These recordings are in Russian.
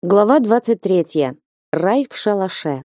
Глава 23. Рай в шалаше.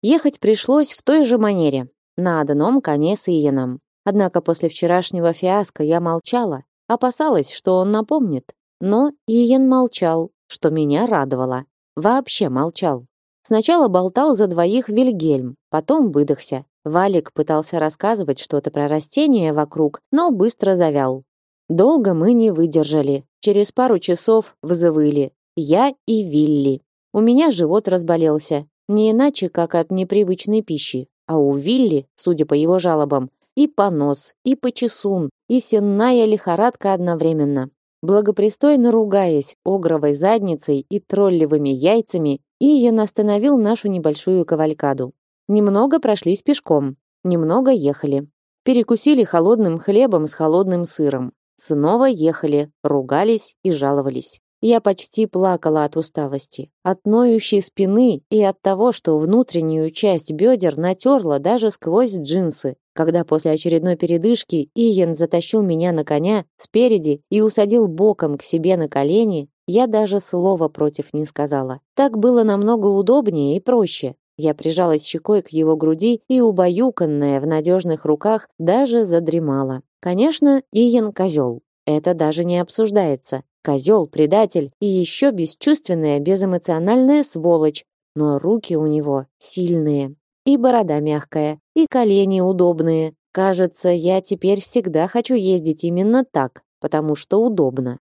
Ехать пришлось в той же манере, на одном коне с Иеном. Однако после вчерашнего фиаско я молчала, опасалась, что он напомнит. Но Иен молчал, что меня радовало. Вообще молчал. Сначала болтал за двоих Вильгельм, потом выдохся. Валик пытался рассказывать что-то про растения вокруг, но быстро завял. Долго мы не выдержали. Через пару часов взвыли, я и Вилли. У меня живот разболелся, не иначе, как от непривычной пищи. А у Вилли, судя по его жалобам, и понос, и почесун, и сенная лихорадка одновременно. Благопристойно ругаясь огровой задницей и троллевыми яйцами, Иен остановил нашу небольшую кавалькаду. Немного прошлись пешком, немного ехали. Перекусили холодным хлебом с холодным сыром. Снова ехали, ругались и жаловались. Я почти плакала от усталости, от ноющей спины и от того, что внутреннюю часть бедер натерла даже сквозь джинсы. Когда после очередной передышки Иен затащил меня на коня спереди и усадил боком к себе на колени, я даже слова против не сказала. Так было намного удобнее и проще. Я прижалась щекой к его груди и, убаюканная в надежных руках, даже задремала. Конечно, Иен козел. Это даже не обсуждается. Козел, предатель и еще бесчувственная, безэмоциональная сволочь. Но руки у него сильные. И борода мягкая, и колени удобные. Кажется, я теперь всегда хочу ездить именно так, потому что удобно.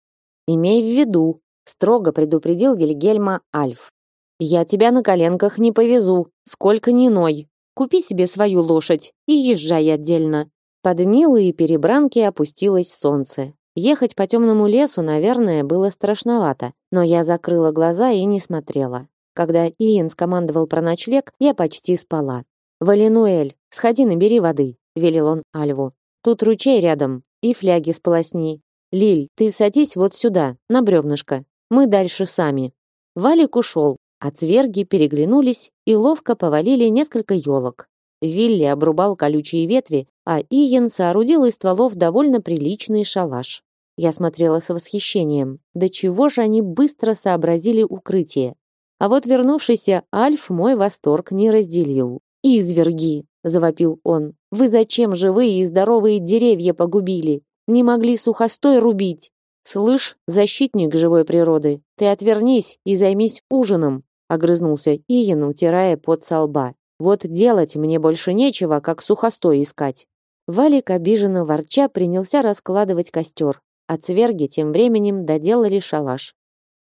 Имей в виду, строго предупредил Вильгельма Альф. Я тебя на коленках не повезу, сколько ни ной. Купи себе свою лошадь и езжай отдельно. Под милые перебранки опустилось солнце. Ехать по темному лесу, наверное, было страшновато, но я закрыла глаза и не смотрела. Когда Иен скомандовал про ночлег, я почти спала. «Валинуэль, сходи набери воды», — велел он Альву. «Тут ручей рядом, и фляги сполосни. Лиль, ты садись вот сюда, на бревнышко. Мы дальше сами». Валик ушел, а цверги переглянулись и ловко повалили несколько елок. Вилли обрубал колючие ветви, а Иен соорудил из стволов довольно приличный шалаш. Я смотрела с восхищением. До чего же они быстро сообразили укрытие. А вот вернувшийся Альф мой восторг не разделил. «Изверги!» — завопил он. «Вы зачем живые и здоровые деревья погубили? Не могли сухостой рубить?» «Слышь, защитник живой природы, ты отвернись и займись ужином», — огрызнулся Иен, утирая пот со лба. «Вот делать мне больше нечего, как сухостой искать». Валик обиженно ворча принялся раскладывать костер, а цверги тем временем доделали шалаш.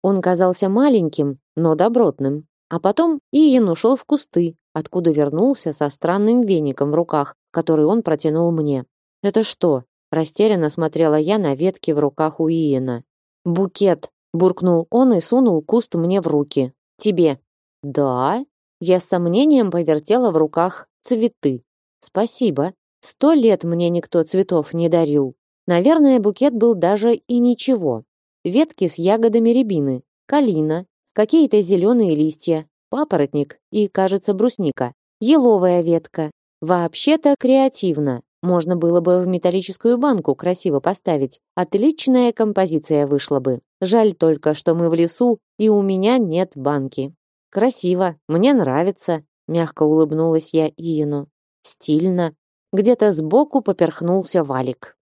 Он казался маленьким, но добротным. А потом Иен ушел в кусты, откуда вернулся со странным веником в руках, который он протянул мне. «Это что?» – растерянно смотрела я на ветки в руках у Иена. «Букет!» – буркнул он и сунул куст мне в руки. «Тебе». «Да?» Я с сомнением повертела в руках цветы. «Спасибо», Сто лет мне никто цветов не дарил. Наверное, букет был даже и ничего. Ветки с ягодами рябины, калина, какие-то зеленые листья, папоротник и, кажется, брусника, еловая ветка. Вообще-то креативно. Можно было бы в металлическую банку красиво поставить. Отличная композиция вышла бы. Жаль только, что мы в лесу, и у меня нет банки. Красиво, мне нравится, мягко улыбнулась я Иену. Стильно. Где-то сбоку поперхнулся Валик.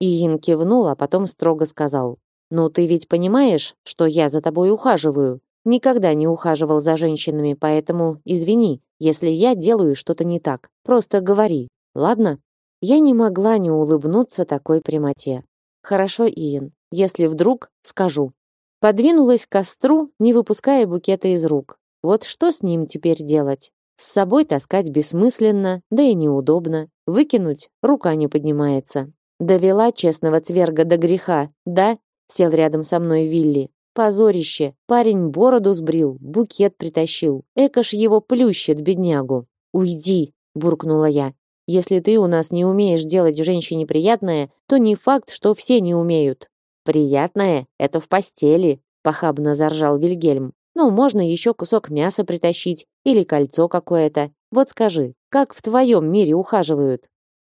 Иин кивнул, а потом строго сказал: "Ну ты ведь понимаешь, что я за тобой ухаживаю? Никогда не ухаживал за женщинами, поэтому извини, если я делаю что-то не так. Просто говори. Ладно?" Я не могла не улыбнуться такой прямоте. Хорошо, Иин. Если вдруг, скажу. Подвинулась к костру, не выпуская букета из рук. Вот что с ним теперь делать? С собой таскать бессмысленно, да и неудобно. Выкинуть рука не поднимается. Довела честного цверга до греха, да? Сел рядом со мной Вилли. Позорище. Парень бороду сбрил, букет притащил. Экаш его плющит, беднягу. Уйди, буркнула я. Если ты у нас не умеешь делать женщине приятное, то не факт, что все не умеют. Приятное это в постели, похабно заржал Вильгельм. Ну, можно еще кусок мяса притащить или кольцо какое-то. Вот скажи, как в твоем мире ухаживают?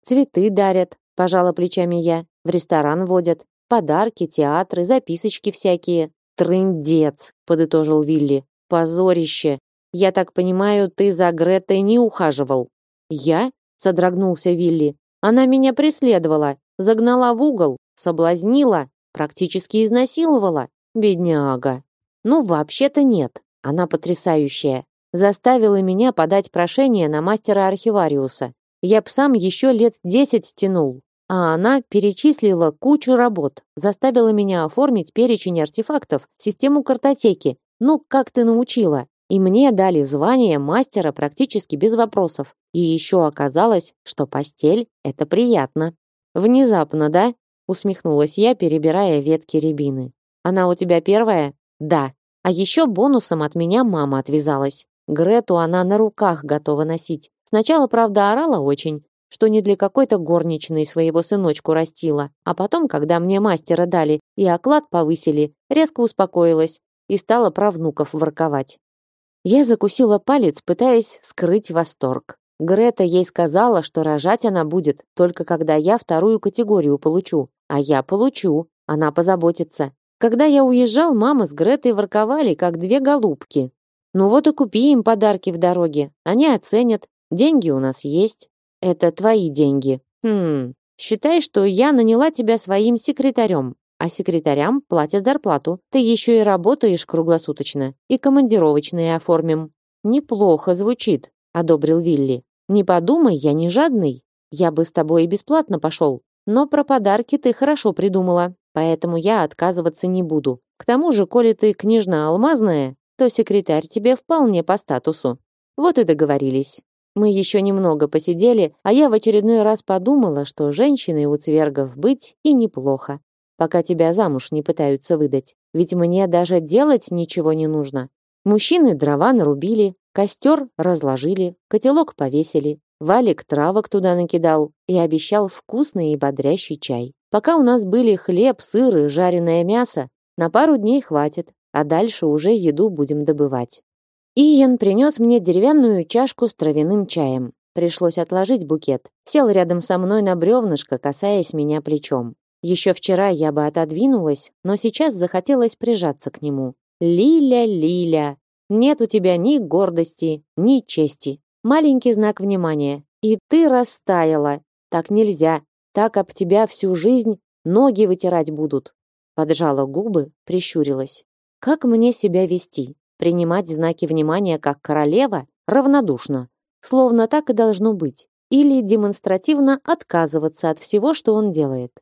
Цветы дарят, пожала плечами я. В ресторан водят. Подарки, театры, записочки всякие. Трындец, подытожил Вилли. Позорище. Я так понимаю, ты за Гретой не ухаживал. Я? содрогнулся Вилли. Она меня преследовала, загнала в угол, соблазнила, практически изнасиловала. Бедняга. Ну, вообще-то нет. Она потрясающая. Заставила меня подать прошение на мастера архивариуса. Я б сам еще лет десять тянул. А она перечислила кучу работ, заставила меня оформить перечень артефактов, систему картотеки. Ну, как ты научила? И мне дали звание мастера практически без вопросов. И еще оказалось, что постель — это приятно. Внезапно, да? Усмехнулась я, перебирая ветки рябины. Она у тебя первая? Да. А еще бонусом от меня мама отвязалась. Грету она на руках готова носить. Сначала, правда, орала очень, что не для какой-то горничной своего сыночку растила. А потом, когда мне мастера дали и оклад повысили, резко успокоилась и стала про внуков ворковать. Я закусила палец, пытаясь скрыть восторг. Грета ей сказала, что рожать она будет только когда я вторую категорию получу. А я получу, она позаботится. Когда я уезжал, мама с Гретой ворковали, как две голубки. Ну вот и купи им подарки в дороге. Они оценят. Деньги у нас есть. Это твои деньги. Хм, считай, что я наняла тебя своим секретарем а секретарям платят зарплату. Ты еще и работаешь круглосуточно, и командировочные оформим. Неплохо звучит, одобрил Вилли. Не подумай, я не жадный. Я бы с тобой и бесплатно пошел. Но про подарки ты хорошо придумала, поэтому я отказываться не буду. К тому же, коли ты княжна алмазная, то секретарь тебе вполне по статусу. Вот и договорились. Мы еще немного посидели, а я в очередной раз подумала, что женщиной у цвергов быть и неплохо пока тебя замуж не пытаются выдать. Ведь мне даже делать ничего не нужно. Мужчины дрова нарубили, костер разложили, котелок повесили. Валик травок туда накидал и обещал вкусный и бодрящий чай. Пока у нас были хлеб, сыр и жареное мясо, на пару дней хватит, а дальше уже еду будем добывать. Иен принес мне деревянную чашку с травяным чаем. Пришлось отложить букет. Сел рядом со мной на бревнышко, касаясь меня плечом. Еще вчера я бы отодвинулась, но сейчас захотелось прижаться к нему. Лиля, Лиля, нет у тебя ни гордости, ни чести. Маленький знак внимания. И ты растаяла. Так нельзя. Так об тебя всю жизнь ноги вытирать будут. Поджала губы, прищурилась. Как мне себя вести? Принимать знаки внимания как королева? Равнодушно. Словно так и должно быть. Или демонстративно отказываться от всего, что он делает.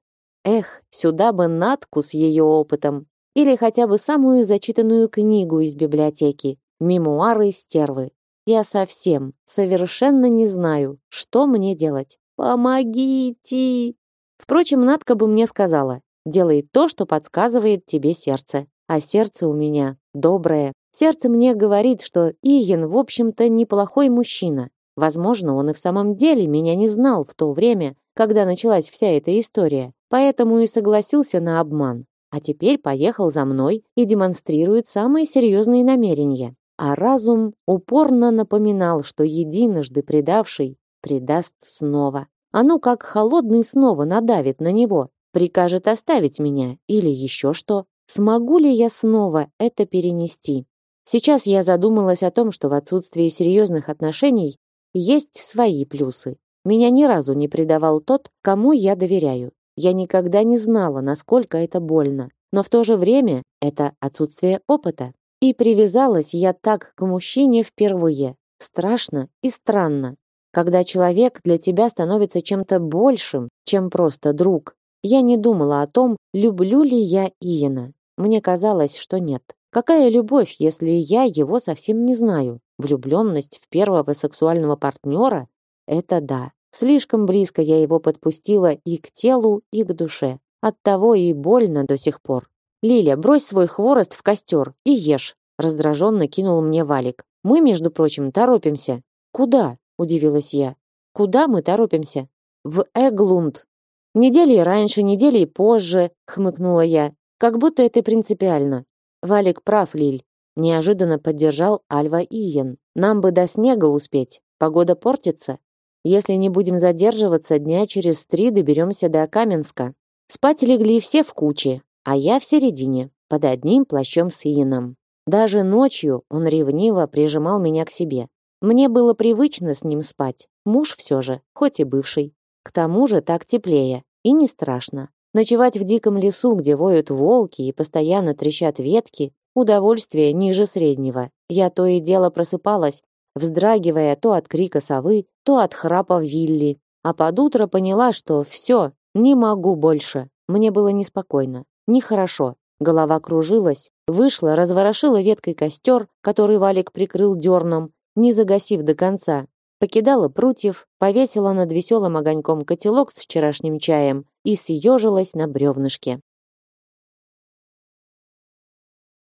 Эх, сюда бы Натку с ее опытом. Или хотя бы самую зачитанную книгу из библиотеки. Мемуары стервы. Я совсем, совершенно не знаю, что мне делать. Помогите! Впрочем, Натка бы мне сказала, делай то, что подсказывает тебе сердце. А сердце у меня доброе. Сердце мне говорит, что Иен, в общем-то, неплохой мужчина. Возможно, он и в самом деле меня не знал в то время, когда началась вся эта история поэтому и согласился на обман. А теперь поехал за мной и демонстрирует самые серьезные намерения. А разум упорно напоминал, что единожды предавший предаст снова. Оно как холодный снова надавит на него, прикажет оставить меня или еще что. Смогу ли я снова это перенести? Сейчас я задумалась о том, что в отсутствии серьезных отношений есть свои плюсы. Меня ни разу не предавал тот, кому я доверяю. Я никогда не знала, насколько это больно, но в то же время это отсутствие опыта. И привязалась я так к мужчине впервые. Страшно и странно, когда человек для тебя становится чем-то большим, чем просто друг. Я не думала о том, люблю ли я Иена. Мне казалось, что нет. Какая любовь, если я его совсем не знаю? Влюбленность в первого сексуального партнера – это да. Слишком близко я его подпустила и к телу, и к душе. Оттого и больно до сих пор. «Лиля, брось свой хворост в костер и ешь», раздраженно кинул мне Валик. «Мы, между прочим, торопимся». «Куда?» – удивилась я. «Куда мы торопимся?» «В Эглунд». «Недели раньше, недели позже», – хмыкнула я. «Как будто это принципиально». «Валик прав, Лиль», – неожиданно поддержал Альва Иен. «Нам бы до снега успеть. Погода портится. Если не будем задерживаться, дня через три доберемся до Каменска. Спать легли все в куче, а я в середине. под одним плащом с Иеном. Даже ночью он ревниво прижимал меня к себе. Мне было привычно с ним спать. Муж все же, хоть и бывший. К тому же так теплее и не страшно. Ночевать в диком лесу, где воют волки и постоянно трещат ветки, удовольствие ниже среднего. Я то и дело просыпалась, вздрагивая то от крика совы, то от храпа Вилли. А под утро поняла, что все, не могу больше. Мне было неспокойно, нехорошо. Голова кружилась, вышла, разворошила веткой костер, который Валик прикрыл дерном, не загасив до конца. Покидала прутьев, повесила над веселым огоньком котелок с вчерашним чаем и съежилась на бревнышке.